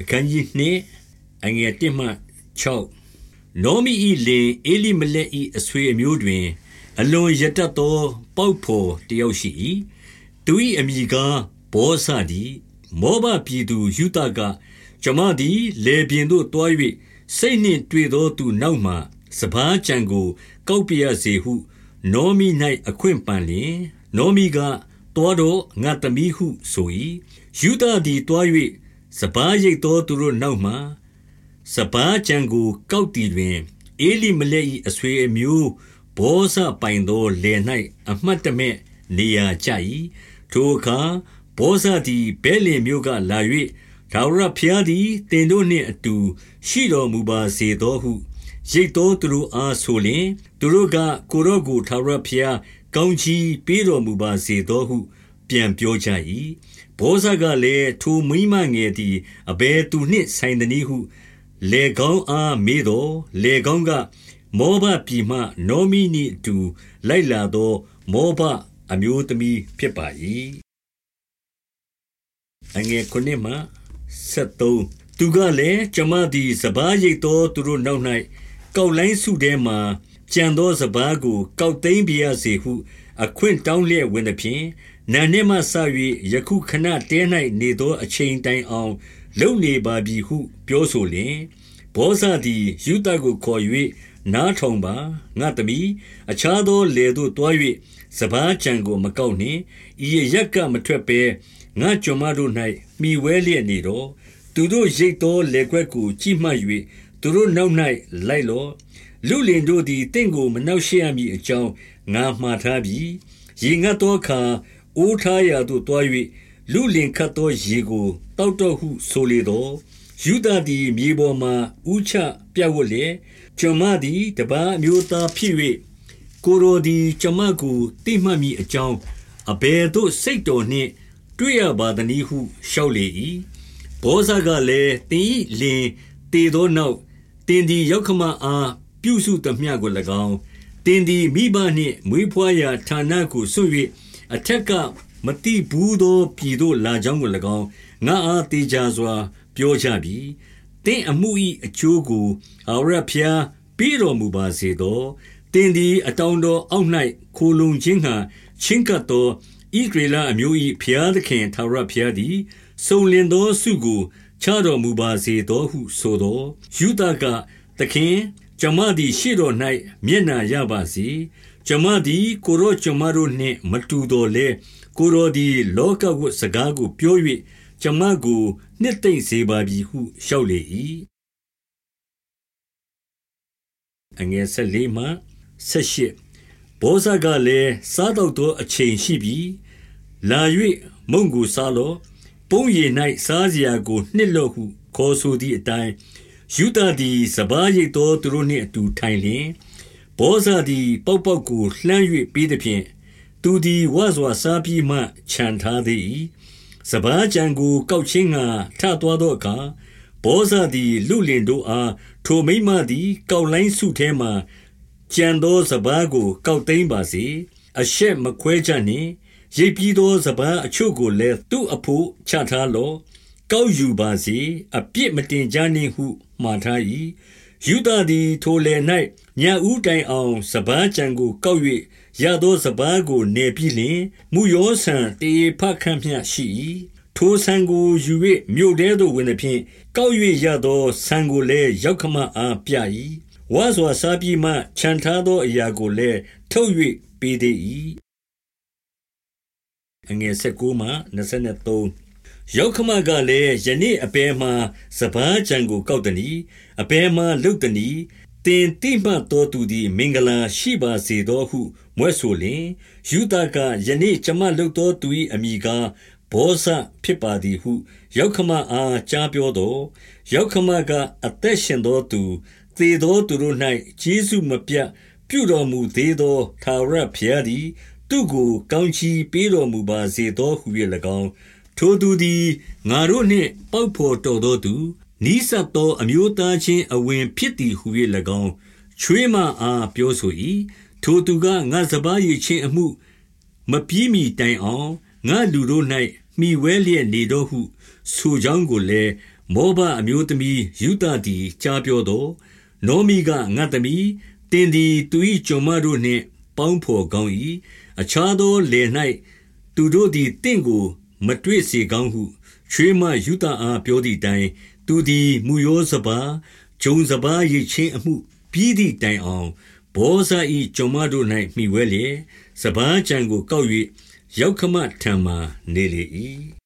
အခန်းကြီးနှင့်အငယ်1မှ6နောမီ၏လင်အေလိမလက်၏အဆွေအမျိုးတွင် အလွန်ရတတ်သော ပေါက်ဖော်တယောက်ရှိ၏သူ၏အမိကားဘောဆသည် မောဘပြည်သူယူတကကျမသည်လေပြင်းသို့တွား၍စိတ်နှင့်တွေ့သောသူနောက်မှစပားကြံကို ကောက်ပြရစေဟု နောမီ၌အခွင့်ပန်လျင်နောမီကတွားတော့ငါသမီးဟုဆို၏ယူဒသည်တွား၍ စပားရိတ်သောသူတို့နောက်မှစပားကြံကို ကောက်တည်တွင်အေလိမလက်၏အဆွေအမျိုးဘောဇပိုင်သောလယ်၌အမှတ်တမဲ့နေရာကျ၏ထိုအခါဘောဇသည်ဘဲလင်မျိုးကလာ၍ဒါဝရဖျားသည်တင်တို့နှင့်အတူရှိတော်မူပါစေသောဟုရိတ်သောသူတို့အားဆိုလျင်သူတို့ကကိုရော့ကိုထာဝရဖျားကောင်းချီးပေးတော်မူပါစေသောဟု ပြန်ပြောကြ၏ ဘောဇကလည်းထိုမိမငယ်သည် အဘယ်သူနှင့်ဆိုင်သနည်းဟုလေကောင်းအားမေးတော်လေကောင်းက မောဘပြည်မှ နောမီနှင့်အတူ လိုက်လာသော မောဘအမျိုးသမီးဖြစ်ပါ၏အငယ်ခုနှစ်မှ73သူကလည်း ကျမသည် စပားရိတ်သောသူတို့နောက်၌ကောက်လိုင်းစုထဲမှကြံသောစပားကို ကောက်သိမ်းပြရစေဟု အခွင့်တောင်းလျက်ဝင်သည်ဖြင့် နာနှင့်မှစ၍ယခုခဏတဲ၌နေသောအချိန်တိုင်အောင် လုံနေပါပြီဟု ပြောဆိုလျင်ဘောဇသည်ယူတကိုခေါ်၍နားထောင်ပါ ငါသမီး အခြားသောလေသို့တွား၍စပားကြံကို မကောက်နှင့်ဤရက်က မထွက်ဘဲ ငါကျွန်မတို့၌မိဝဲလျက်နေတော့ သူတို့ရိတ်သောလေခွက်ကို ကြည့်မှတ်၍သူတို့နောက်၌လိုက်လော့လူလင်တို့သည်တင့်ကို မနှောက်ရှက်ရမည်အကြောင်း ငါမှားထားပြီ ရေငတ်သောအခါ အိုးထားရာသို့တွား၍လူလင်ခတ်သောရေကိုတောက်တော့ဟုဆိုလေတော့ယူဒသည်မြေပေါ်မှဥချပြတ်ဝတ်လျက်ကျွန်မသည်တပားမျိုးသားဖြစ်၍ကိုရိုသည်ကျွန်မကိုတိမှတ်မိအကြောင်းအဘယ်သို့စိတ်တော်နှင့် တွေ့ရပါသနည်းဟုလျှောက်လေ၏ဘောဇကလည်းတင်ဤလင်တည်သောနောက်တင်ဒီရောက်ခမအားပြုစုသမျှကို၎င်းတင်ဒီမိဘနှင့်မွေးဖွားရာဌာနကိုဆွ၍ အထက်ကမတိဘူးသောပြည်သို့လာကြောင်းကို၎င်းငါအားတေချာစွာ ပြောကြပြီတင်းအမှု၏အကျိုးကိုအာရဖျားပြီးတော်မူပါစေသောတင်းသည်အတောင်တော်အောက်၌ခိုလုံခြင်းဟံချင်းကပ်သောဣဂရေလအမျိုး၏ဖျားသခင်သာရဖျားသည်စုံလင်သောစုကိုချတော်မူပါစေသောဟုဆိုသောယူဒကသခင်ကျမသည်ရှေ့တော်၌မျက်နာရပါစေ ကျမသည်ကိုရောကျမတို့နှင့် မတူတော်လဲကိုရောသည် လောကဝတ်စကားကို ပြော၍ကျမကို နှစ်သိမ့်စေပါပြီဟုလျှောက်လေ၏အငယ်၁၄မှ၁၈ဘောဇကလည်းစားတော့သောအချိန်ရှိပြီလာ၍မုံကိုစားလော့ပုံရည်၌စားစရာကိုနှစ်လော့ဟုခေါ်ဆိုသည့်အတိုင်းယူဒသည်စပားရိတ်သောသူတို့နှင့်အတူထိုင်လျင် ဘောဇသည် ပေါက်ပေါက်ကိုလှမ်း၍ပြီးသည်ဖြင့် သူသည်ဝါစွာစားပြီးမှခြံထားသည်စပားကြံကို ကောက်ချင်းငါထသွားသောအခါ ဘောဇသည်လူလင်တို့အား ထိုမိမသည် ကောက်လိုင်းစုထဲမှကြံသောစပားကို ကောက်သိမ်းပါစေ အရှက်မခွဲကြနှင့် ရိပ်ပြီးသော စပားအချို့ကိုလည်း သူ့အဖို့ ချထားလော့ ကောက်ယူပါစေ အပြစ်မတင်ကြနှင့်ဟု မှားထား၏ယူဒသည် ထိုလယ်၌ ညဦးတိုင်အောင် စပားကြံကို ကောက်၍ရသောစပားကိုနေပြီးလျှင်မူယောဆန်တေဖခန့်မျှရှိ၏ထိုဆန်ကိုယူ၍မြို့ထဲသို့ဝင်သည်ဖြင့် ကောက်၍ရသောဆန်ကိုလည်းရောက်ခမအားပြ၏ဝါစွာစားပြီးမှခြံထားသောအရာကိုလည်း ထုတ်၍ပေးသေး၏အငယ်19မှ23ရောက်ခမကလည်း ယနေ့အပေမှာ စပားကြံကို ကောက်တနီအပေမှာ လုတ်တနီ တင်တိမှတ်တော်သူသည် မင်္ဂလာရှိပါစေသောဟုမွဲ့ဆိုလျင်ယူဒကယနေ့ကျမလုတ်တော်သူ၏အမိကား ဘောဇဖြစ်ပါသည်ဟုရောက်ခမအား ကြားပြောတော်ရောက်ခမက အသက်ရှင်သောသူ သေသောသူတို့၌ဂျေစုမပြတ်ပြုတော်မူသေးသောသာရဖျားသည် သူကို ကောင်းချီးပေးတော်မူပါစေသောဟု၍၎င်း ထိုသူသည် ငါတို့နှင့် ပေါက်ဖော်တော်သောသူ နီးစပ်သော အမျိုးသားချင်းအဝင်ဖြစ်သည်ဟု၍၎င်း ချွေးမအား ပြောဆို၏ထိုသူက ငါစပားရည်ချင်းအမှု မပြီးမီတိုင်အောင် ငါလူတို့၌မိဝဲလျက်နေတော့ဟု ဆိုကြောင်းကိုလည်း မောဘအမျိုးသမီးရုသသည် ကြားပြောသော် နောမိက ငါသမီးတင်သည် သူ၏ကျွန်မတို့နှင့် ပေါင်းဖော်ကောင်း၏အခြားသောလယ်၌သူတို့သည်တင့်ကို မတွေ့စေကောင်းဟု ချွေးမယူတအား ပြောသည့်တိုင် သူသည်မူယောစပါဂျုံစပါရိတ်ချင်းအမှုပြီးသည့်တိုင်အောင်ဘောဇာ၏ကျွန်မတို့၌မိဝဲလျက် စပါးကြံကိုကောက်၍ရောက်ခမထံမှနေလေ၏